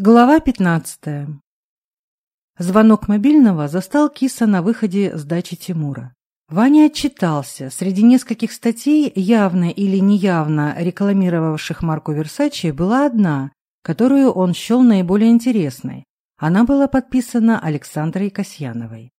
Глава 15. Звонок мобильного застал Киса на выходе с дачи Тимура. Ваня отчитался. Среди нескольких статей, явно или неявно рекламировавших марку Версачи, была одна, которую он счел наиболее интересной. Она была подписана Александрой Касьяновой.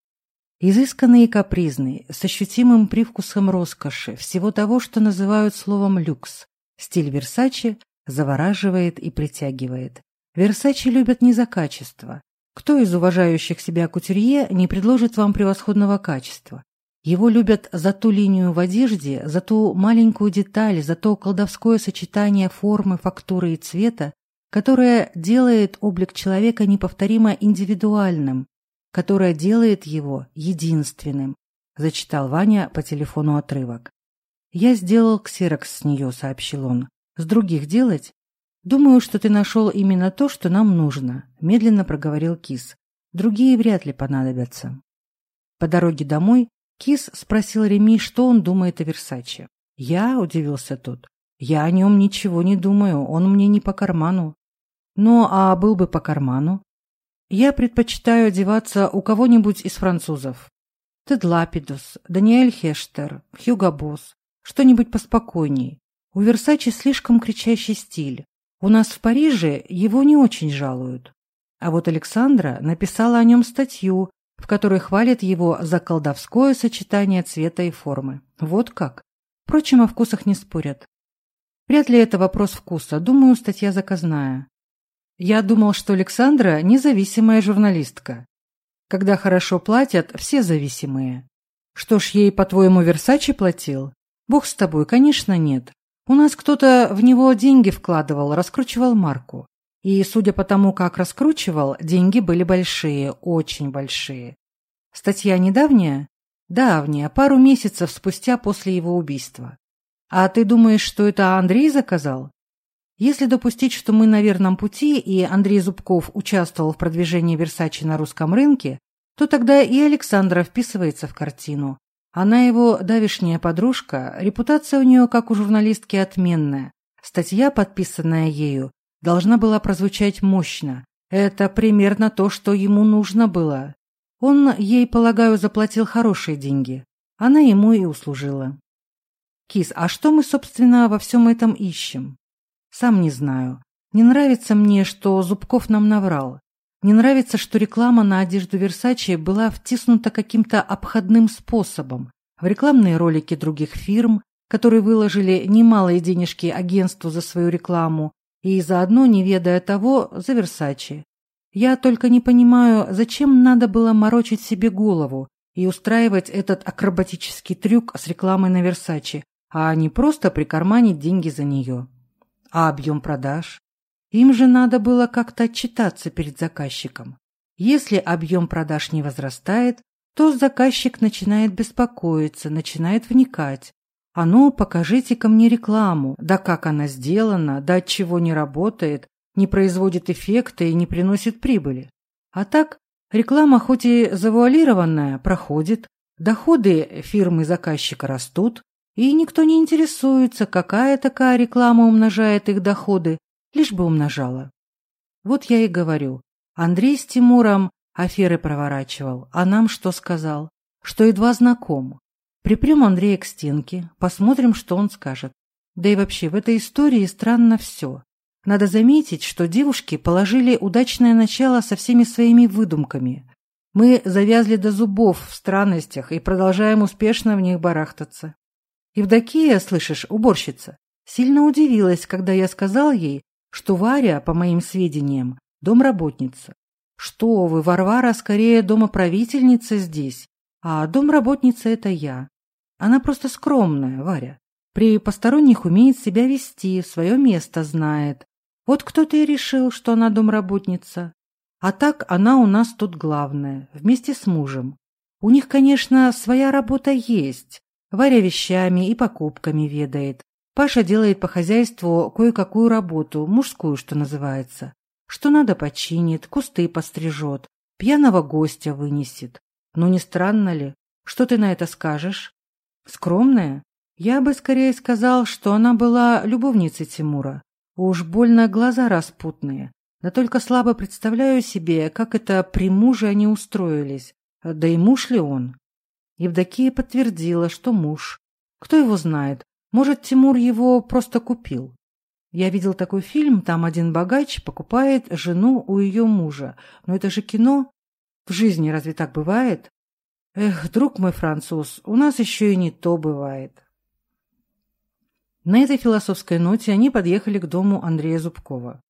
Изысканный и капризный, с ощутимым привкусом роскоши, всего того, что называют словом «люкс», стиль Версачи завораживает и притягивает. Версачи любят не за качество. Кто из уважающих себя кутюрье не предложит вам превосходного качества? Его любят за ту линию в одежде, за ту маленькую деталь, за то колдовское сочетание формы, фактуры и цвета, которое делает облик человека неповторимо индивидуальным, которое делает его единственным, зачитал Ваня по телефону отрывок. Я сделал ксерокс с нее, сообщил он. С других делать? Думаю, что ты нашел именно то, что нам нужно», – медленно проговорил Кис. «Другие вряд ли понадобятся». По дороге домой Кис спросил Реми, что он думает о Версаче. «Я?» – удивился тот. «Я о нем ничего не думаю, он мне не по карману». «Ну, а был бы по карману?» «Я предпочитаю одеваться у кого-нибудь из французов. Тед Лапидус, Даниэль Хештер, Хьюго Босс. Что-нибудь поспокойней. У Версачи слишком кричащий стиль. У нас в Париже его не очень жалуют. А вот Александра написала о нем статью, в которой хвалит его за колдовское сочетание цвета и формы. Вот как. Впрочем, о вкусах не спорят. Вряд ли это вопрос вкуса. Думаю, статья заказная. Я думал, что Александра – независимая журналистка. Когда хорошо платят, все зависимые. Что ж, ей, по-твоему, Версачи платил? Бог с тобой, конечно, нет. У нас кто-то в него деньги вкладывал, раскручивал марку. И, судя по тому, как раскручивал, деньги были большие, очень большие. Статья недавняя? Давняя, пару месяцев спустя после его убийства. А ты думаешь, что это Андрей заказал? Если допустить, что мы на верном пути, и Андрей Зубков участвовал в продвижении Версачи на русском рынке, то тогда и Александра вписывается в картину. Она его давешняя подружка, репутация у нее, как у журналистки, отменная. Статья, подписанная ею, должна была прозвучать мощно. Это примерно то, что ему нужно было. Он ей, полагаю, заплатил хорошие деньги. Она ему и услужила. Кис, а что мы, собственно, во всем этом ищем? Сам не знаю. Не нравится мне, что Зубков нам наврал. Не нравится, что реклама на одежду Версачи была втиснута каким-то обходным способом в рекламные ролики других фирм, которые выложили немалые денежки агентству за свою рекламу и заодно, не ведая того, за Версачи. Я только не понимаю, зачем надо было морочить себе голову и устраивать этот акробатический трюк с рекламой на Версачи, а не просто прикарманить деньги за нее. А объем продаж? Им же надо было как-то отчитаться перед заказчиком. Если объем продаж не возрастает, то заказчик начинает беспокоиться, начинает вникать. А ну, покажите-ка мне рекламу, да как она сделана, да от чего не работает, не производит эффекта и не приносит прибыли. А так, реклама хоть и завуалированная, проходит, доходы фирмы заказчика растут, и никто не интересуется, какая такая реклама умножает их доходы, лишь бы умножала. Вот я и говорю. Андрей с Тимуром аферы проворачивал, а нам что сказал? Что едва знаком. Припрем Андрея к стенке, посмотрим, что он скажет. Да и вообще, в этой истории странно все. Надо заметить, что девушки положили удачное начало со всеми своими выдумками. Мы завязли до зубов в странностях и продолжаем успешно в них барахтаться. Евдокия, слышишь, уборщица, сильно удивилась, когда я сказал ей, что Варя, по моим сведениям, домработница. Что вы, Варвара, скорее домоправительница здесь, а домработница это я. Она просто скромная, Варя. При посторонних умеет себя вести, свое место знает. Вот кто-то и решил, что она домработница. А так она у нас тут главная, вместе с мужем. У них, конечно, своя работа есть. Варя вещами и покупками ведает. Паша делает по хозяйству кое-какую работу, мужскую, что называется. Что надо починит, кусты пострижет, пьяного гостя вынесет. Ну не странно ли? Что ты на это скажешь? Скромная? Я бы скорее сказал, что она была любовницей Тимура. Уж больно глаза распутные. Да только слабо представляю себе, как это при муже они устроились. Да и муж ли он? Евдокия подтвердила, что муж. Кто его знает, может, Тимур его просто купил? Я видел такой фильм, там один богач покупает жену у ее мужа. Но это же кино. В жизни разве так бывает? Эх, друг мой француз, у нас еще и не то бывает. На этой философской ноте они подъехали к дому Андрея Зубкова.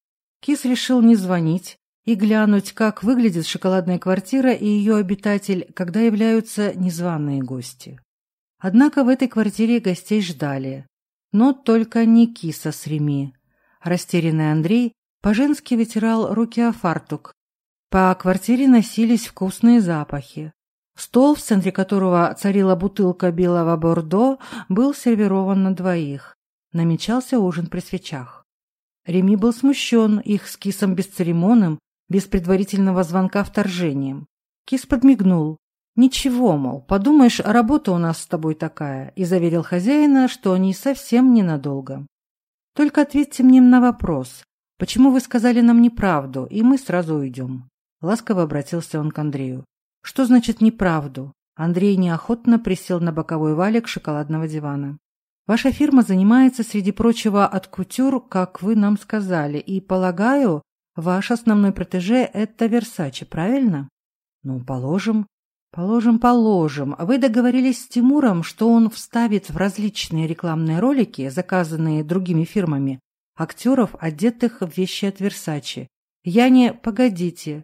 Кис решил не звонить и глянуть, как выглядит шоколадная квартира и ее обитатель, когда являются незваные гости. Однако в этой квартире гостей ждали, но только не киса с Реми. Растерянный Андрей по-женски вытирал руки о фартук. По квартире носились вкусные запахи. Стол, в центре которого царила бутылка белого бордо, был сервирован на двоих. Намечался ужин при свечах. Реми был смущен их с кисом бесцеремонным, без предварительного звонка вторжением. Кис подмигнул, «Ничего, мол, подумаешь, работа у нас с тобой такая», и заверил хозяина, что они совсем ненадолго. «Только ответьте мне на вопрос, почему вы сказали нам неправду, и мы сразу уйдем?» Ласково обратился он к Андрею. «Что значит неправду?» Андрей неохотно присел на боковой валик шоколадного дивана. «Ваша фирма занимается, среди прочего, от кутюр, как вы нам сказали, и, полагаю, ваш основной протеже – это Версачи, правильно?» «Ну, положим», Положим, положим, вы договорились с Тимуром, что он вставит в различные рекламные ролики, заказанные другими фирмами, актеров, одетых в вещи от Версачи. Я не... Погодите.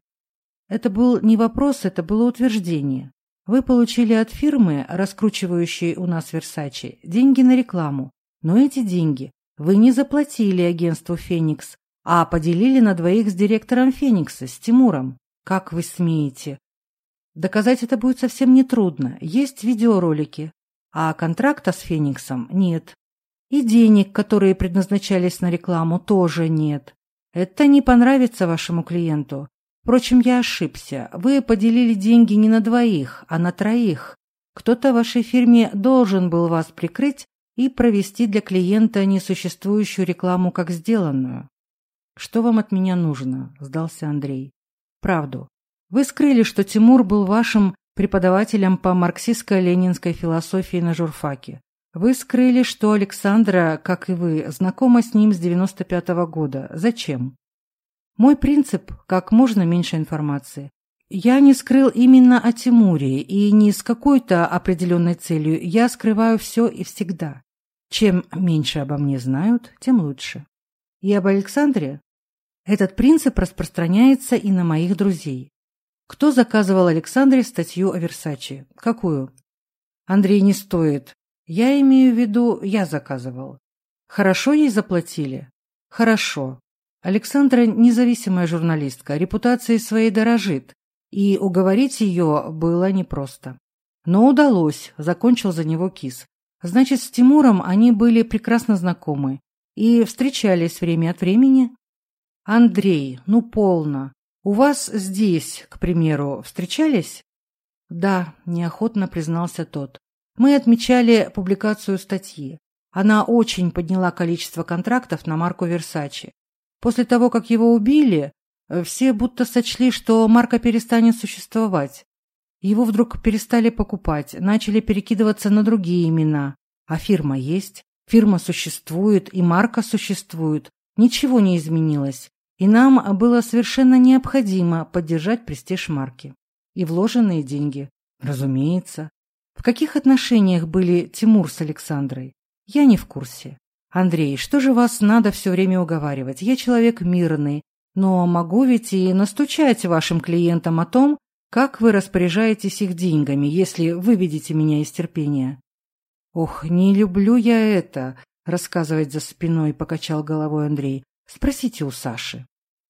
Это был не вопрос, это было утверждение. Вы получили от фирмы, раскручивающей у нас Версачи, деньги на рекламу. Но эти деньги вы не заплатили агентству «Феникс», а поделили на двоих с директором «Феникса», с Тимуром. Как вы смеете? Доказать это будет совсем нетрудно. Есть видеоролики. А контракта с Фениксом нет. И денег, которые предназначались на рекламу, тоже нет. Это не понравится вашему клиенту. Впрочем, я ошибся. Вы поделили деньги не на двоих, а на троих. Кто-то в вашей фирме должен был вас прикрыть и провести для клиента несуществующую рекламу как сделанную. «Что вам от меня нужно?» – сдался Андрей. «Правду. Вы скрыли, что Тимур был вашим преподавателем по марксистско-ленинской философии на журфаке. Вы скрыли, что Александра, как и вы, знакома с ним с 95 -го года. Зачем? Мой принцип – как можно меньше информации. Я не скрыл именно о Тимуре и не с какой-то определенной целью. Я скрываю все и всегда. Чем меньше обо мне знают, тем лучше. И об Александре? Этот принцип распространяется и на моих друзей. Кто заказывал Александре статью о Версаче? Какую? Андрей не стоит. Я имею в виду, я заказывал. Хорошо ей заплатили? Хорошо. Александра независимая журналистка, репутацией своей дорожит, и уговорить ее было непросто. Но удалось, закончил за него кис. Значит, с Тимуром они были прекрасно знакомы и встречались время от времени. Андрей, ну полно. «У вас здесь, к примеру, встречались?» «Да», – неохотно признался тот. «Мы отмечали публикацию статьи. Она очень подняла количество контрактов на марку Версачи. После того, как его убили, все будто сочли, что марка перестанет существовать. Его вдруг перестали покупать, начали перекидываться на другие имена. А фирма есть, фирма существует и марка существует. Ничего не изменилось. И И нам было совершенно необходимо поддержать престиж марки. И вложенные деньги. Разумеется. В каких отношениях были Тимур с Александрой? Я не в курсе. Андрей, что же вас надо все время уговаривать? Я человек мирный, но могу ведь и настучать вашим клиентам о том, как вы распоряжаетесь их деньгами, если выведете меня из терпения. Ох, не люблю я это, рассказывать за спиной, покачал головой Андрей. Спросите у Саши.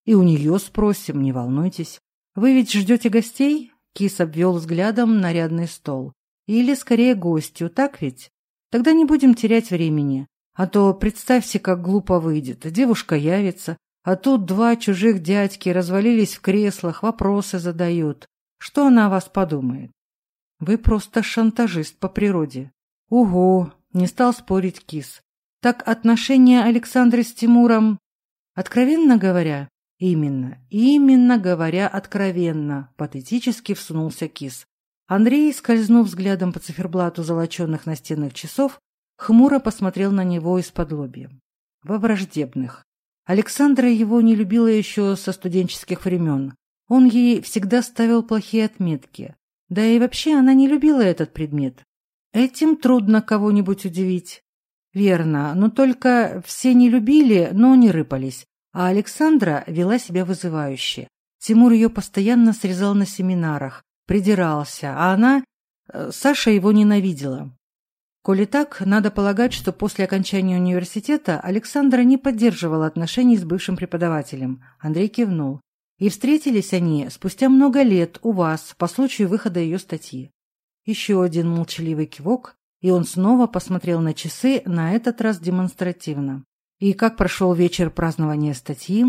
И у нее спросим, не волнуйтесь. Вы ведь ждете гостей? Кис обвел взглядом нарядный стол. Или, скорее, гостью, так ведь? Тогда не будем терять времени. А то представьте, как глупо выйдет. Девушка явится, а тут два чужих дядьки развалились в креслах, вопросы задают. Что она о вас подумает? Вы просто шантажист по природе. Ого, не стал спорить Кис. Так отношения Александра с Тимуром Откровенно говоря, именно, именно говоря откровенно, патетически всунулся кис. Андрей, скользнув взглядом по циферблату золоченных настенных часов, хмуро посмотрел на него из-под лобья. Во враждебных. Александра его не любила еще со студенческих времен. Он ей всегда ставил плохие отметки. Да и вообще она не любила этот предмет. Этим трудно кого-нибудь удивить. Верно, но только все не любили, но не рыпались, а Александра вела себя вызывающе. Тимур ее постоянно срезал на семинарах, придирался, а она... Э, Саша его ненавидела. Коли так, надо полагать, что после окончания университета Александра не поддерживала отношений с бывшим преподавателем. Андрей кивнул. И встретились они спустя много лет у вас по случаю выхода ее статьи. Еще один молчаливый кивок, и он снова посмотрел на часы, на этот раз демонстративно. И как прошел вечер празднования статьи?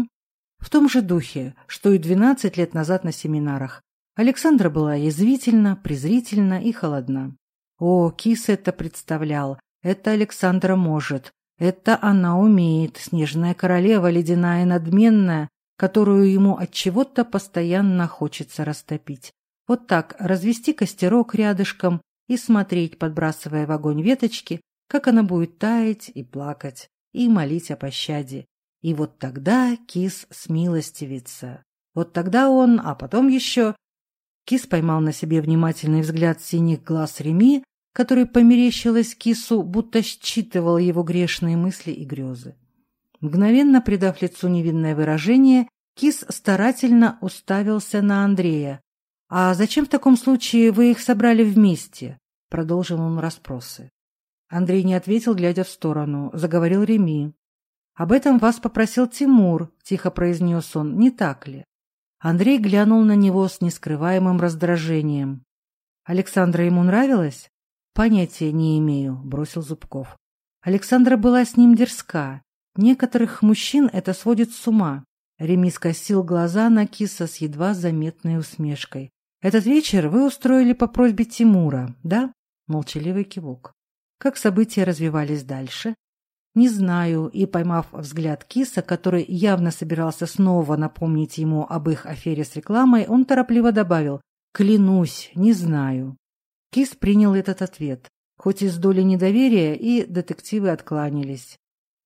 В том же духе, что и 12 лет назад на семинарах. Александра была язвительна, презрительна и холодна. О, Кис это представлял. Это Александра может. Это она умеет, снежная королева, ледяная надменная, которую ему от чего-то постоянно хочется растопить. Вот так развести костерок рядышком, и смотреть, подбрасывая в огонь веточки, как она будет таять и плакать, и молить о пощаде. И вот тогда кис смилостивится. Вот тогда он, а потом еще... Кис поймал на себе внимательный взгляд синих глаз Реми, который померещилось кису, будто считывал его грешные мысли и грезы. Мгновенно придав лицу невинное выражение, кис старательно уставился на Андрея, а зачем в таком случае вы их собрали вместе? Продолжил он расспросы. Андрей не ответил, глядя в сторону. Заговорил Реми. «Об этом вас попросил Тимур», — тихо произнес он. «Не так ли?» Андрей глянул на него с нескрываемым раздражением. «Александра ему нравилась?» «Понятия не имею», — бросил Зубков. Александра была с ним дерзка. Некоторых мужчин это сводит с ума. Реми скосил глаза на киса с едва заметной усмешкой. «Этот вечер вы устроили по просьбе Тимура, да?» Молчаливый кивок. Как события развивались дальше? Не знаю, и, поймав взгляд киса, который явно собирался снова напомнить ему об их афере с рекламой, он торопливо добавил «Клянусь, не знаю». Кис принял этот ответ, хоть и с долей недоверия, и детективы откланялись.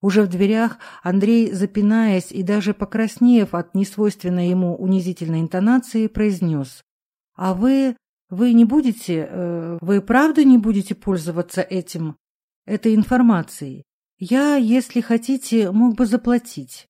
Уже в дверях Андрей, запинаясь и даже покраснев от несвойственной ему унизительной интонации, произнес а вы... вы не будете... Э, вы правда не будете пользоваться этим... этой информацией? Я, если хотите, мог бы заплатить.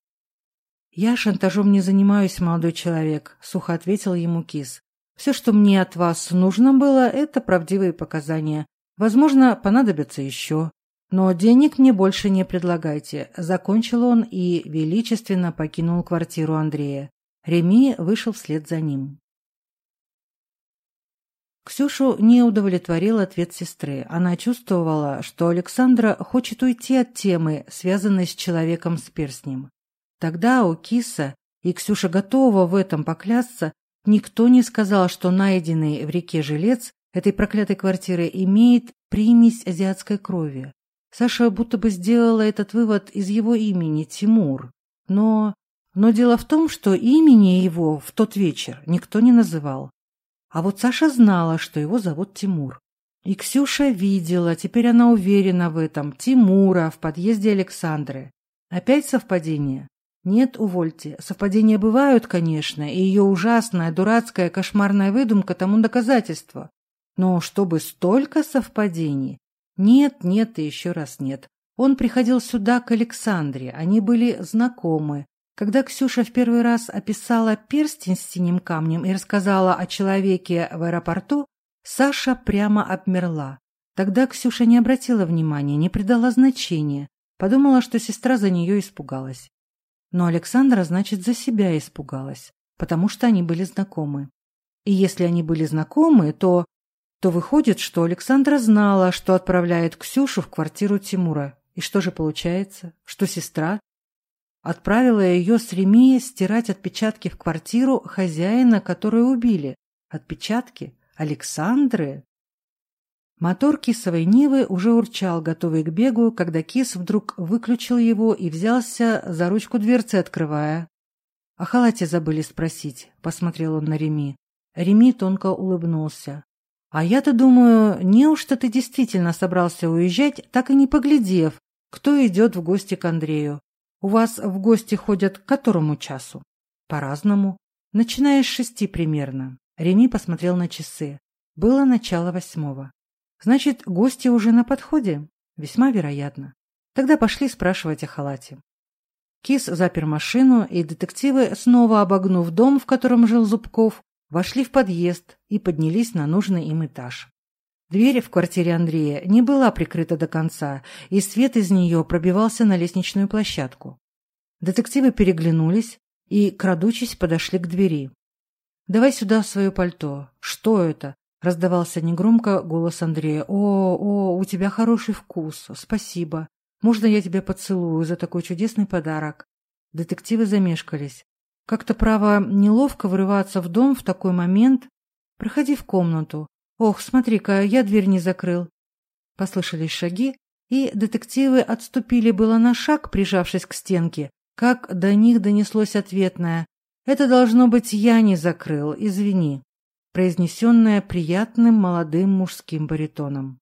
Я шантажом не занимаюсь, молодой человек, сухо ответил ему Кис. Все, что мне от вас нужно было, это правдивые показания. Возможно, понадобятся еще. Но денег мне больше не предлагайте. Закончил он и величественно покинул квартиру Андрея. Реми вышел вслед за ним. Ксюшу не удовлетворил ответ сестры. Она чувствовала, что Александра хочет уйти от темы, связанной с человеком с перстнем. Тогда у Киса, и Ксюша готова в этом поклясться, никто не сказал, что найденный в реке жилец этой проклятой квартиры имеет примесь азиатской крови. Саша будто бы сделала этот вывод из его имени Тимур. Но... Но дело в том, что имени его в тот вечер никто не называл. А вот Саша знала, что его зовут Тимур. И Ксюша видела, теперь она уверена в этом, Тимура в подъезде Александры. Опять совпадение? Нет, увольте. Совпадения бывают, конечно, и ее ужасная, дурацкая, кошмарная выдумка тому доказательство. Но чтобы столько совпадений? Нет, нет и еще раз нет. Он приходил сюда к Александре, они были знакомы, когда Ксюша в первый раз описала перстень с синим камнем и рассказала о человеке в аэропорту, Саша прямо обмерла. Тогда Ксюша не обратила внимания, не придала значения, подумала, что сестра за нее испугалась. Но Александра, значит, за себя испугалась, потому что они были знакомы. И если они были знакомы, то... То выходит, что Александра знала, что отправляет Ксюшу в квартиру Тимура. И что же получается? Что сестра Отправила ее с Ремии стирать отпечатки в квартиру хозяина, которую убили. Отпечатки Александры. Мотор кисовой Нивы уже урчал, готовый к бегу, когда кис вдруг выключил его и взялся за ручку дверцы, открывая. «О халате забыли спросить», — посмотрел он на Реми. Реми тонко улыбнулся. «А я-то думаю, неужто ты действительно собрался уезжать, так и не поглядев, кто идет в гости к Андрею? У вас в гости ходят к которому часу? По-разному. Начиная с шести примерно. Реми посмотрел на часы. Было начало восьмого. Значит, гости уже на подходе? Весьма вероятно. Тогда пошли спрашивать о халате. Кис запер машину, и детективы, снова обогнув дом, в котором жил Зубков, вошли в подъезд и поднялись на нужный им этаж. Дверь в квартире Андрея не была прикрыта до конца, и свет из нее пробивался на лестничную площадку. Детективы переглянулись и, крадучись, подошли к двери. «Давай сюда свое пальто. Что это?» — раздавался негромко голос Андрея. «О, о, у тебя хороший вкус. Спасибо. Можно я тебя поцелую за такой чудесный подарок?» Детективы замешкались. Как-то, право, неловко врываться в дом в такой момент. «Проходи в комнату», Ох, смотри-ка, я дверь не закрыл. Послышались шаги, и детективы отступили было на шаг, прижавшись к стенке, как до них донеслось ответное «Это должно быть я не закрыл, извини», произнесенное приятным молодым мужским баритоном.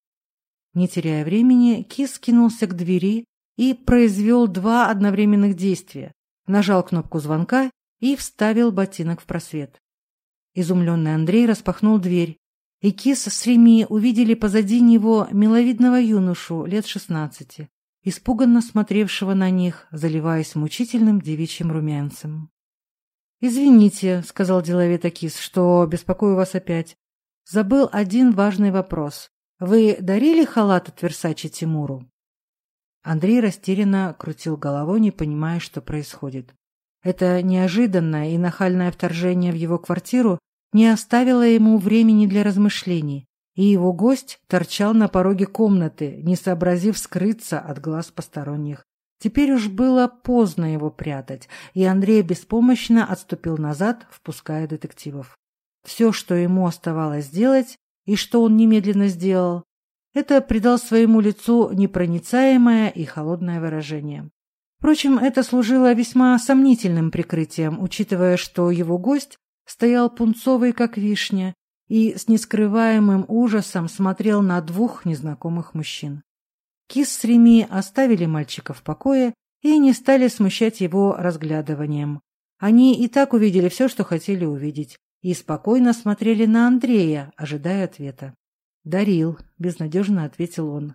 Не теряя времени, Кис кинулся к двери и произвел два одновременных действия. Нажал кнопку звонка и вставил ботинок в просвет. Изумленный Андрей распахнул дверь с срімі увидели позади него миловидного юношу лет шестнадцати, испуганно смотревшего на них, заливаясь мучительным девичьим румянцем. «Извините», — сказал деловито Кис, — «что беспокою вас опять. Забыл один важный вопрос. Вы дарили халат от Версачи Тимуру?» Андрей растерянно крутил головой, не понимая, что происходит. Это неожиданное и нахальное вторжение в его квартиру не оставила ему времени для размышлений, и его гость торчал на пороге комнаты, не сообразив скрыться от глаз посторонних. Теперь уж было поздно его прятать, и Андрей беспомощно отступил назад, впуская детективов. Все, что ему оставалось сделать, и что он немедленно сделал, это придал своему лицу непроницаемое и холодное выражение. Впрочем, это служило весьма сомнительным прикрытием, учитывая, что его гость стоял пунцовый, как вишня, и с нескрываемым ужасом смотрел на двух незнакомых мужчин. Кис с Реми оставили мальчика в покое и не стали смущать его разглядыванием. Они и так увидели все, что хотели увидеть, и спокойно смотрели на Андрея, ожидая ответа. «Дарил», — безнадежно ответил он.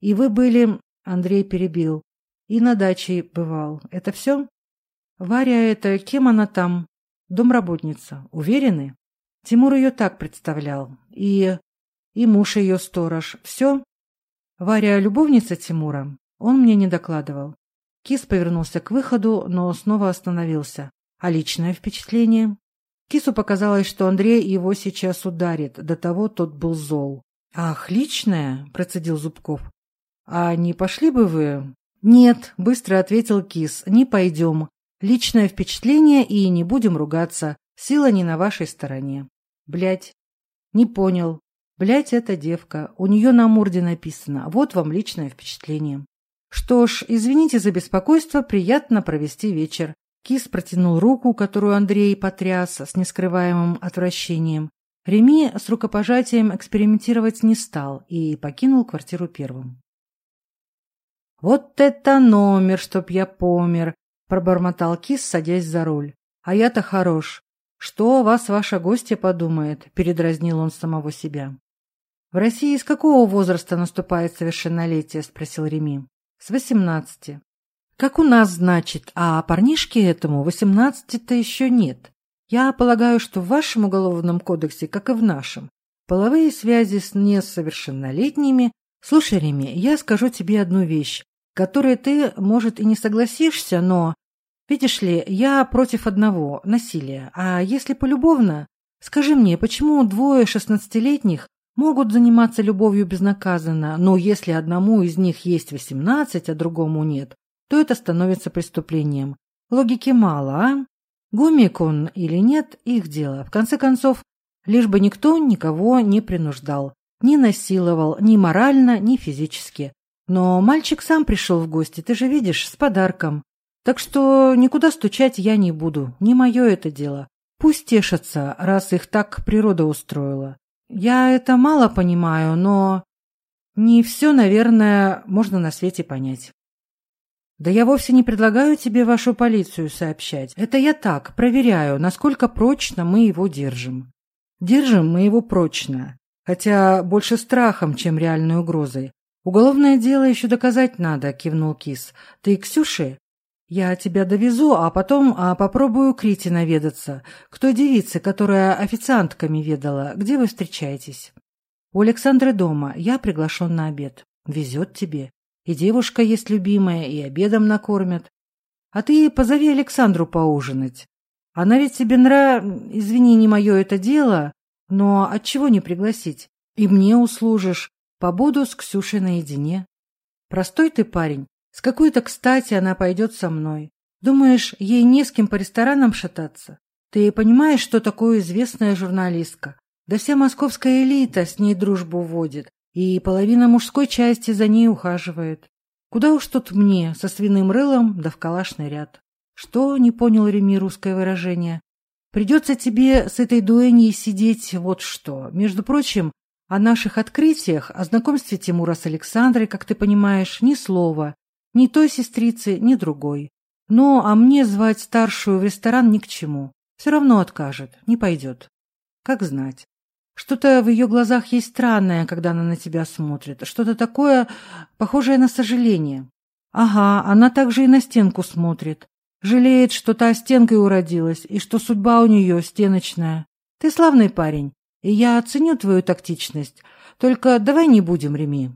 «И вы были...» — Андрей перебил. «И на даче бывал. Это все?» «Варя это... Кем она там?» Домработница, работница. Уверены? Тимур ее так представлял. И... и муж ее сторож. Все? Варя любовница Тимура? Он мне не докладывал. Кис повернулся к выходу, но снова остановился. А личное впечатление? Кису показалось, что Андрей его сейчас ударит. До того тот был зол. «Ах, личное?» – процедил Зубков. «А не пошли бы вы?» «Нет», – быстро ответил Кис, – «не пойдем. Личное впечатление и не будем ругаться. Сила не на вашей стороне. Блять. Не понял. Блять, эта девка. У нее на морде написано. Вот вам личное впечатление. Что ж, извините за беспокойство, приятно провести вечер. Кис протянул руку, которую Андрей потряс с нескрываемым отвращением. Реми с рукопожатием экспериментировать не стал и покинул квартиру первым. «Вот это номер, чтоб я помер!» пробормотал Кис, садясь за руль. «А я-то хорош. Что о вас ваша гостья подумает?» – передразнил он самого себя. «В России с какого возраста наступает совершеннолетие?» – спросил Реми. «С восемнадцати». «Как у нас, значит, а парнишке этому восемнадцати-то еще нет. Я полагаю, что в вашем уголовном кодексе, как и в нашем, половые связи с несовершеннолетними... Слушай, Реми, я скажу тебе одну вещь которые ты, может, и не согласишься, но... Видишь ли, я против одного – насилия. А если полюбовно? Скажи мне, почему двое шестнадцатилетних могут заниматься любовью безнаказанно, но если одному из них есть восемнадцать, а другому нет, то это становится преступлением? Логики мало, а? Гомик он или нет – их дело. В конце концов, лишь бы никто никого не принуждал, не насиловал ни морально, ни физически. Но мальчик сам пришел в гости, ты же видишь, с подарком. Так что никуда стучать я не буду, не мое это дело. Пусть тешатся, раз их так природа устроила. Я это мало понимаю, но... Не все, наверное, можно на свете понять. Да я вовсе не предлагаю тебе вашу полицию сообщать. Это я так, проверяю, насколько прочно мы его держим. Держим мы его прочно, хотя больше страхом, чем реальной угрозой. Уголовное дело еще доказать надо, кивнул Кис. Ты Ксюши, Я тебя довезу, а потом а, попробую к Рите наведаться. Кто девица, которая официантками ведала. Где вы встречаетесь? У Александры дома. Я приглашен на обед. Везет тебе. И девушка есть любимая, и обедом накормят. А ты позови Александру поужинать. Она ведь тебе нра... Извини, не мое это дело, но отчего не пригласить? И мне услужишь, Побуду с Ксюшей наедине. Простой ты парень. С какой-то кстати она пойдет со мной. Думаешь, ей не с кем по ресторанам шататься? Ты понимаешь, что такое известная журналистка? Да вся московская элита с ней дружбу водит, и половина мужской части за ней ухаживает. Куда уж тут мне, со свиным рылом да в калашный ряд. Что, не понял Реми русское выражение? Придется тебе с этой дуэней сидеть вот что. Между прочим, о наших открытиях о знакомстве Тимура с Александрой, как ты понимаешь, ни слова. Ни той сестрицы, ни другой. Но а мне звать старшую в ресторан ни к чему. Все равно откажет, не пойдет. Как знать. Что-то в ее глазах есть странное, когда она на тебя смотрит. Что-то такое, похожее на сожаление. Ага, она также и на стенку смотрит. Жалеет, что та стенкой уродилась, и что судьба у нее стеночная. Ты славный парень. и я оценю твою тактичность. Только давай не будем, Реми.